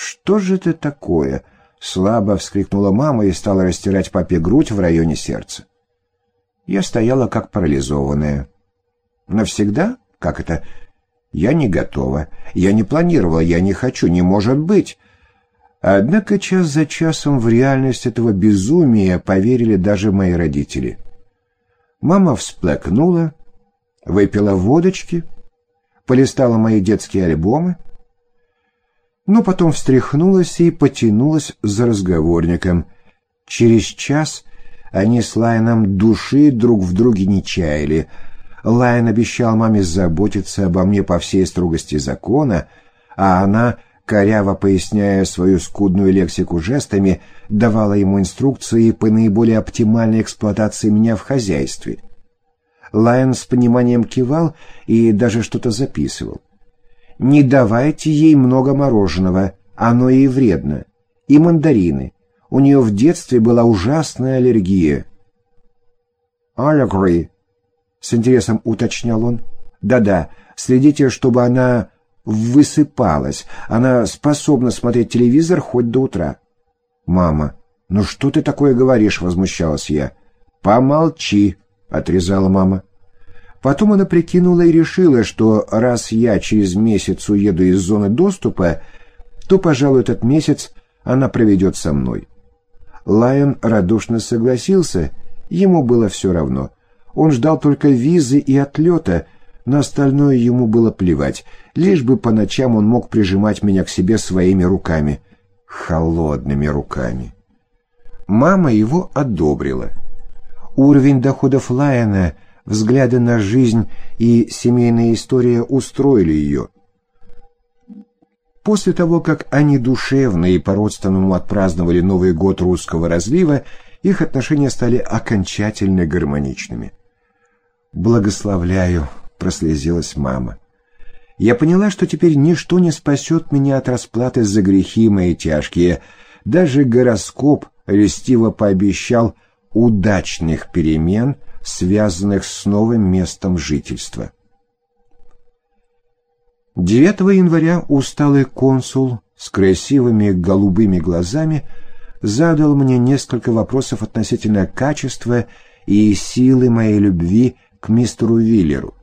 «Что же это такое?» — слабо вскрикнула мама и стала растирать папе грудь в районе сердца. Я стояла как парализованная. «Навсегда? Как это?» «Я не готова. Я не планировала. Я не хочу. Не может быть!» Однако час за часом в реальность этого безумия поверили даже мои родители. Мама всплакнула, выпила водочки, полистала мои детские альбомы, но потом встряхнулась и потянулась за разговорником. Через час они с Лайном души друг в друге не чаяли. Лайн обещал маме заботиться обо мне по всей строгости закона, а она, коряво поясняя свою скудную лексику жестами, давала ему инструкции по наиболее оптимальной эксплуатации меня в хозяйстве. Лайн с пониманием кивал и даже что-то записывал. Не давайте ей много мороженого, оно ей вредно. И мандарины. У нее в детстве была ужасная аллергия. «Аллергри», — с интересом уточнял он. «Да-да, следите, чтобы она высыпалась. Она способна смотреть телевизор хоть до утра». «Мама, ну что ты такое говоришь?» — возмущалась я. «Помолчи», — отрезала мама. Потом она прикинула и решила, что раз я через месяц уеду из зоны доступа, то, пожалуй, этот месяц она проведет со мной. Лайон радушно согласился, ему было все равно. Он ждал только визы и отлета, на остальное ему было плевать, лишь бы по ночам он мог прижимать меня к себе своими руками. Холодными руками. Мама его одобрила. Уровень доходов Лайона — взгляды на жизнь и семейная история устроили ее. После того, как они душевно и по-родственному отпраздновали Новый год русского разлива, их отношения стали окончательно гармоничными. «Благословляю», — прослезилась мама. «Я поняла, что теперь ничто не спасет меня от расплаты за грехи мои тяжкие. Даже гороскоп льстиво пообещал удачных перемен — связанных с новым местом жительства. 9 января усталый консул с красивыми голубыми глазами задал мне несколько вопросов относительно качества и силы моей любви к мистеру Виллеру.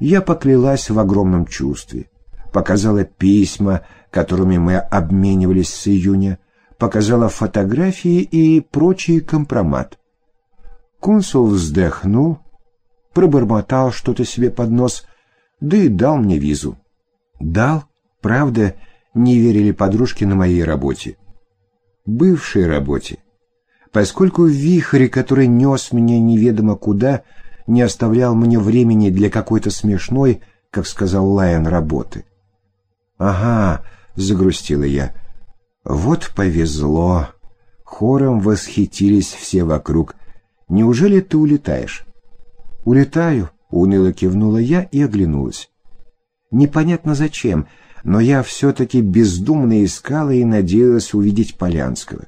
Я поклялась в огромном чувстве, показала письма, которыми мы обменивались с июня, показала фотографии и прочий компромат. Консул вздохнул, пробормотал что-то себе под нос, да и дал мне визу. Дал, правда, не верили подружки на моей работе. Бывшей работе. Поскольку вихрь, который нес меня неведомо куда, не оставлял мне времени для какой-то смешной, как сказал Лайон, работы. «Ага», — загрустила я, — «вот повезло». Хором восхитились все вокруг, Неужели ты улетаешь?» «Улетаю», — уныло кивнула я и оглянулась. Непонятно зачем, но я все-таки бездумно искала и надеялась увидеть Полянского.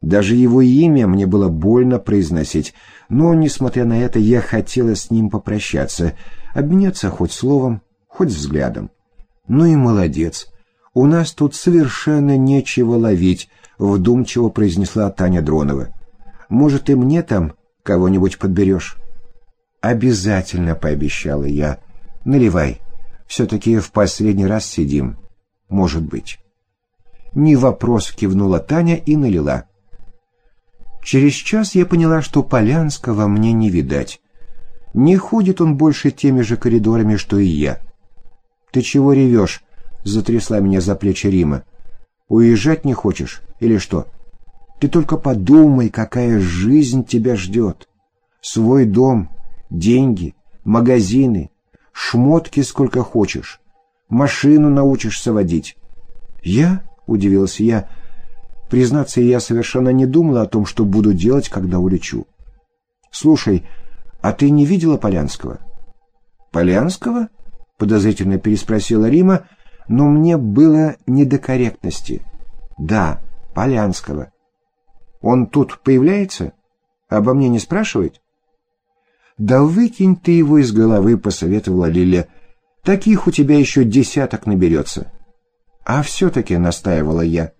Даже его имя мне было больно произносить, но, несмотря на это, я хотела с ним попрощаться, обменяться хоть словом, хоть взглядом. Ну и молодец. У нас тут совершенно нечего ловить, вдумчиво произнесла Таня Дронова. Может, и мне там кого-нибудь подберешь?» «Обязательно», — пообещала я. «Наливай. Все-таки в последний раз сидим. Может быть». «Не вопрос», — кивнула Таня и налила. Через час я поняла, что Полянского мне не видать. Не ходит он больше теми же коридорами, что и я. «Ты чего ревешь?» — затрясла меня за плечи Рима. «Уезжать не хочешь? Или что?» Ты только подумай, какая жизнь тебя ждет. Свой дом, деньги, магазины, шмотки сколько хочешь, машину научишься водить. Я, удивился я, признаться, я совершенно не думала о том, что буду делать, когда улечу. Слушай, а ты не видела Полянского? Полянского? Подозрительно переспросила Рима, но мне было не до корректности. Да, Полянского. Он тут появляется? Обо мне не спрашивает? Да выкинь ты его из головы, посоветовала Лиля. Таких у тебя еще десяток наберется. «А все-таки», — настаивала я.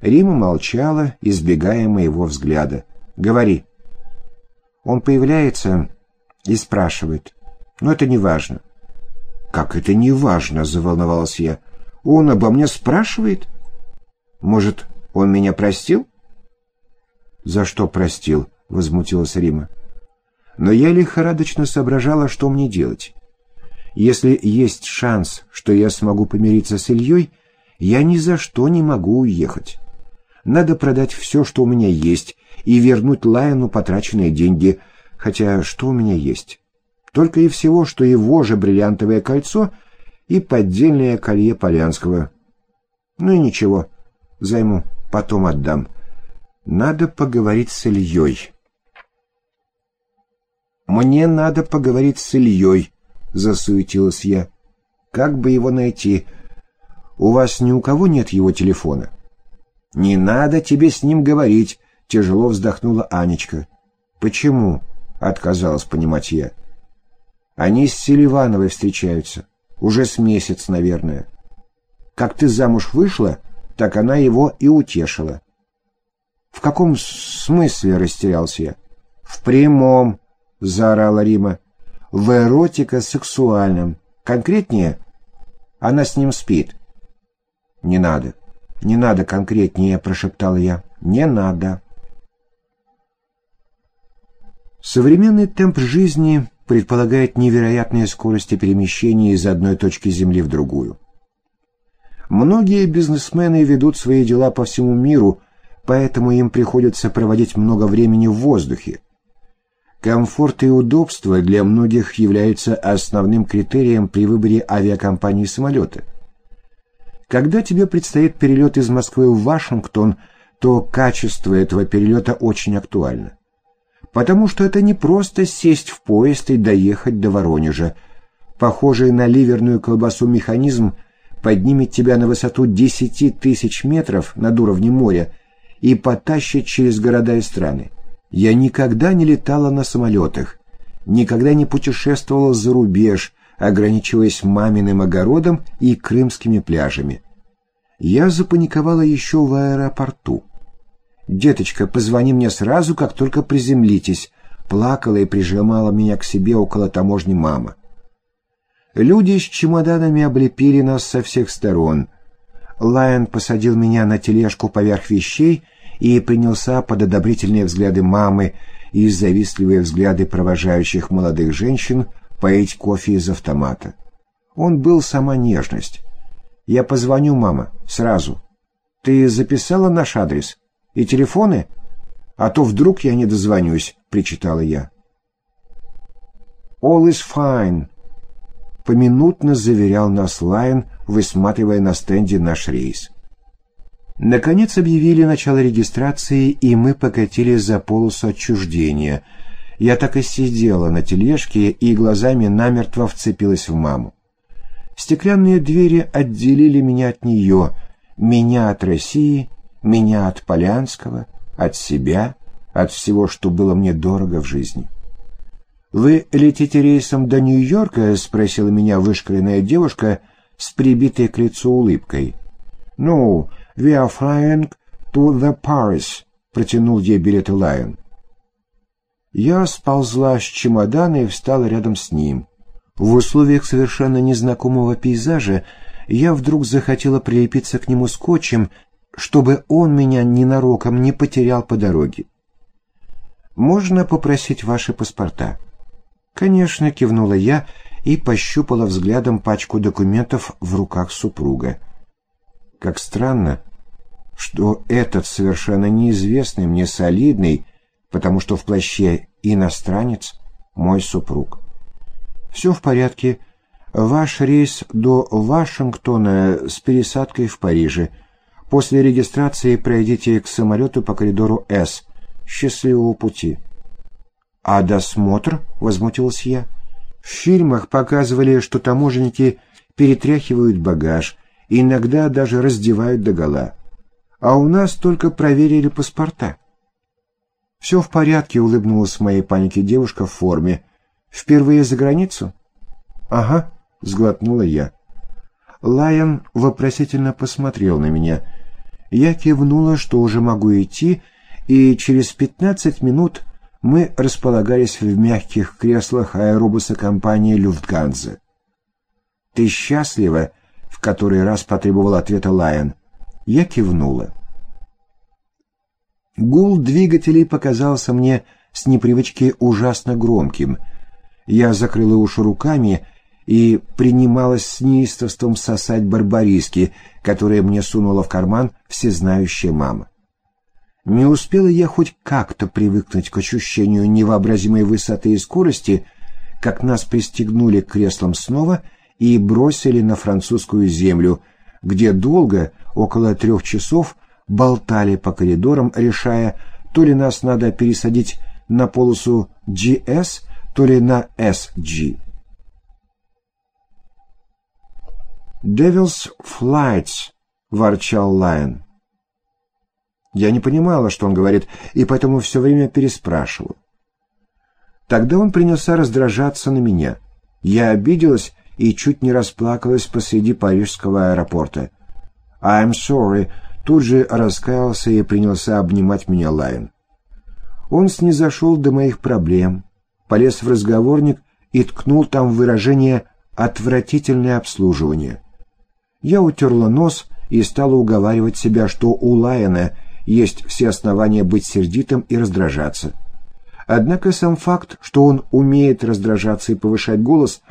Рима молчала, избегая моего взгляда. «Говори». Он появляется и спрашивает. «Но это не важно». «Как это не важно?» — заволновалась я. «Он обо мне спрашивает?» «Может, он меня простил?» «За что простил?» — возмутилась Рима. Но я лихорадочно соображала, что мне делать. Если есть шанс, что я смогу помириться с Ильей, я ни за что не могу уехать. Надо продать все, что у меня есть, и вернуть Лайону потраченные деньги, хотя что у меня есть? Только и всего, что его же бриллиантовое кольцо и поддельное колье Полянского. Ну и ничего, займу, потом отдам. Надо поговорить с Ильей. «Мне надо поговорить с Ильей», — засуетилась я. «Как бы его найти? У вас ни у кого нет его телефона?» «Не надо тебе с ним говорить», — тяжело вздохнула Анечка. «Почему?» — отказалась понимать я. «Они с Селивановой встречаются. Уже с месяц, наверное. Как ты замуж вышла, так она его и утешила». «В каком смысле?» — растерялся я. «В прямом», — заорала Рима. «В эротико-сексуальном. Конкретнее? Она с ним спит». «Не надо». «Не надо конкретнее», — прошептал я. «Не надо». Современный темп жизни предполагает невероятные скорости перемещения из одной точки Земли в другую. Многие бизнесмены ведут свои дела по всему миру, поэтому им приходится проводить много времени в воздухе. Комфорт и удобство для многих являются основным критерием при выборе авиакомпании самолета – когда тебе предстоит перелет из Москвы в Вашингтон, то качество этого перелета очень актуально. Потому что это не просто сесть в поезд и доехать до Воронежа. Похожий на ливерную колбасу механизм поднимет тебя на высоту 10 тысяч метров над уровнем моря и потащит через города и страны. Я никогда не летала на самолетах, никогда не путешествовала за рубеж, ограничиваясь маминым огородом и крымскими пляжами. Я запаниковала еще в аэропорту. «Деточка, позвони мне сразу, как только приземлитесь», плакала и прижимала меня к себе около таможни мама. Люди с чемоданами облепили нас со всех сторон. Лайон посадил меня на тележку поверх вещей и принялся под одобрительные взгляды мамы и завистливые взгляды провожающих молодых женщин поить кофе из автомата. Он был сама нежность. «Я позвоню, мама, сразу. Ты записала наш адрес? И телефоны? А то вдруг я не дозвонюсь», — причитала я. «All is fine», — поминутно заверял нас Лайн, высматривая на стенде наш рейс. Наконец объявили начало регистрации, и мы покатили за полосу отчуждения — я так и сидела на тележке и глазами намертво вцепилась в маму. Стеклянные двери отделили меня от нее, меня от России, меня от Полянского, от себя, от всего, что было мне дорого в жизни. «Вы летите рейсом до Нью-Йорка?» — спросила меня вышкаленная девушка с прибитой к лицу улыбкой. «Ну, we are flying to the Paris», — протянул ей билеты Лайон. Я сползла с чемодана и встала рядом с ним. В условиях совершенно незнакомого пейзажа я вдруг захотела прилепиться к нему скотчем, чтобы он меня ненароком не потерял по дороге. «Можно попросить ваши паспорта?» «Конечно», — кивнула я и пощупала взглядом пачку документов в руках супруга. Как странно, что этот совершенно неизвестный мне солидный, потому что в плаще иностранец мой супруг. Все в порядке. Ваш рейс до Вашингтона с пересадкой в Париже. После регистрации пройдите к самолету по коридору С. Счастливого пути. А досмотр? Возмутилась я. В фильмах показывали, что таможенники перетряхивают багаж, иногда даже раздевают догола. А у нас только проверили паспорта. «Все в порядке», — улыбнулась в моей панике девушка в форме. «Впервые за границу?» «Ага», — сглотнула я. Лайон вопросительно посмотрел на меня. Я кивнула, что уже могу идти, и через пятнадцать минут мы располагались в мягких креслах аэробуса компании «Люфтганзе». «Ты счастлива?» — в который раз потребовал ответа Лайон. Я кивнула. Гул двигателей показался мне с непривычки ужасно громким. Я закрыла уши руками и принималась с неистовством сосать барбариски, которые мне сунула в карман всезнающая мама. Не успела я хоть как-то привыкнуть к ощущению невообразимой высоты и скорости, как нас пристегнули к креслам снова и бросили на французскую землю, где долго, около трех часов, болтали по коридорам, решая, то ли нас надо пересадить на полосу GS, то ли на SG. «Devil's Flights», — ворчал Лайон. Я не понимала, что он говорит, и поэтому все время переспрашивала. Тогда он принялся раздражаться на меня. Я обиделась и чуть не расплакалась посреди парижского аэропорта. «I'm sorry», тут же раскаялся и принялся обнимать меня Лайн. Он снизошел до моих проблем, полез в разговорник и ткнул там выражение «отвратительное обслуживание». Я утерла нос и стала уговаривать себя, что у Лайена есть все основания быть сердитым и раздражаться. Однако сам факт, что он умеет раздражаться и повышать голос,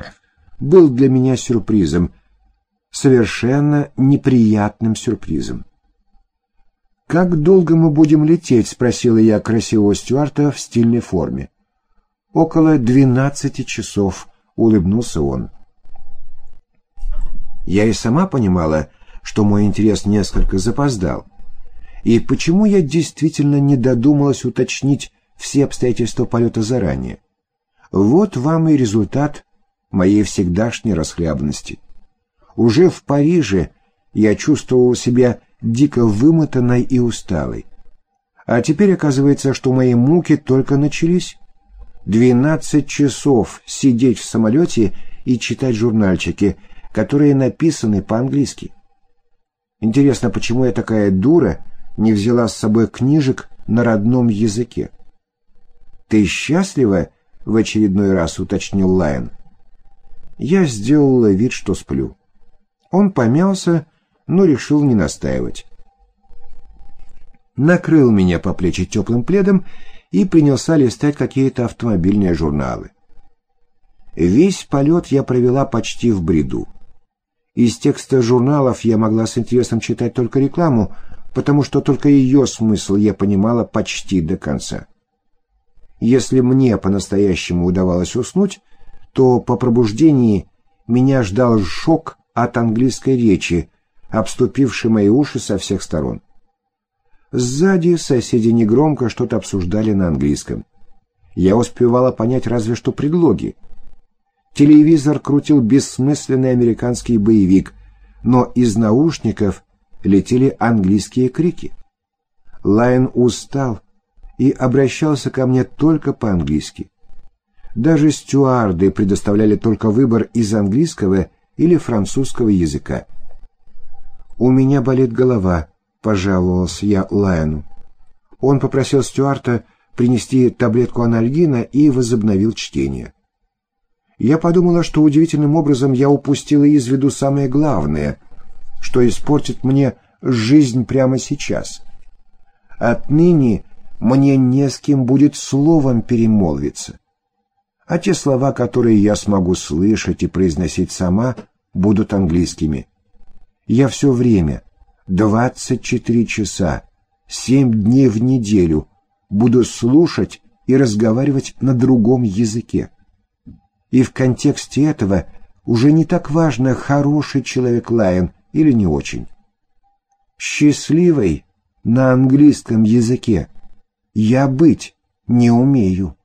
был для меня сюрпризом, совершенно неприятным сюрпризом. «Как долго мы будем лететь?» — спросила я красивого Стюарта в стильной форме. «Около двенадцати часов», — улыбнулся он. Я и сама понимала, что мой интерес несколько запоздал. И почему я действительно не додумалась уточнить все обстоятельства полета заранее? Вот вам и результат моей всегдашней расхлябности. Уже в Париже я чувствовал себя дико вымотанной и усталой. А теперь оказывается, что мои муки только начались. Двенадцать часов сидеть в самолете и читать журнальчики, которые написаны по-английски. Интересно, почему я такая дура не взяла с собой книжек на родном языке. «Ты счастлива?» — в очередной раз уточнил Лайон. Я сделала вид, что сплю. Он помялся, но решил не настаивать. Накрыл меня по плечи теплым пледом и принялся листать какие-то автомобильные журналы. Весь полет я провела почти в бреду. Из текста журналов я могла с интересом читать только рекламу, потому что только ее смысл я понимала почти до конца. Если мне по-настоящему удавалось уснуть, то по пробуждении меня ждал шок от английской речи, обступившей мои уши со всех сторон. Сзади соседи негромко что-то обсуждали на английском. Я успевала понять разве что предлоги. Телевизор крутил бессмысленный американский боевик, но из наушников летели английские крики. Лайн устал и обращался ко мне только по-английски. Даже стюарды предоставляли только выбор из английского или французского языка. «У меня болит голова», — пожаловался я Лайну. Он попросил стюарта принести таблетку анальгина и возобновил чтение. Я подумала, что удивительным образом я упустила из виду самое главное, что испортит мне жизнь прямо сейчас. Отныне мне не с кем будет словом перемолвиться. А те слова, которые я смогу слышать и произносить сама, будут английскими. Я все время, 24 часа, 7 дней в неделю, буду слушать и разговаривать на другом языке. И в контексте этого уже не так важно, хороший человек Лайон или не очень. Счастливой на английском языке я быть не умею.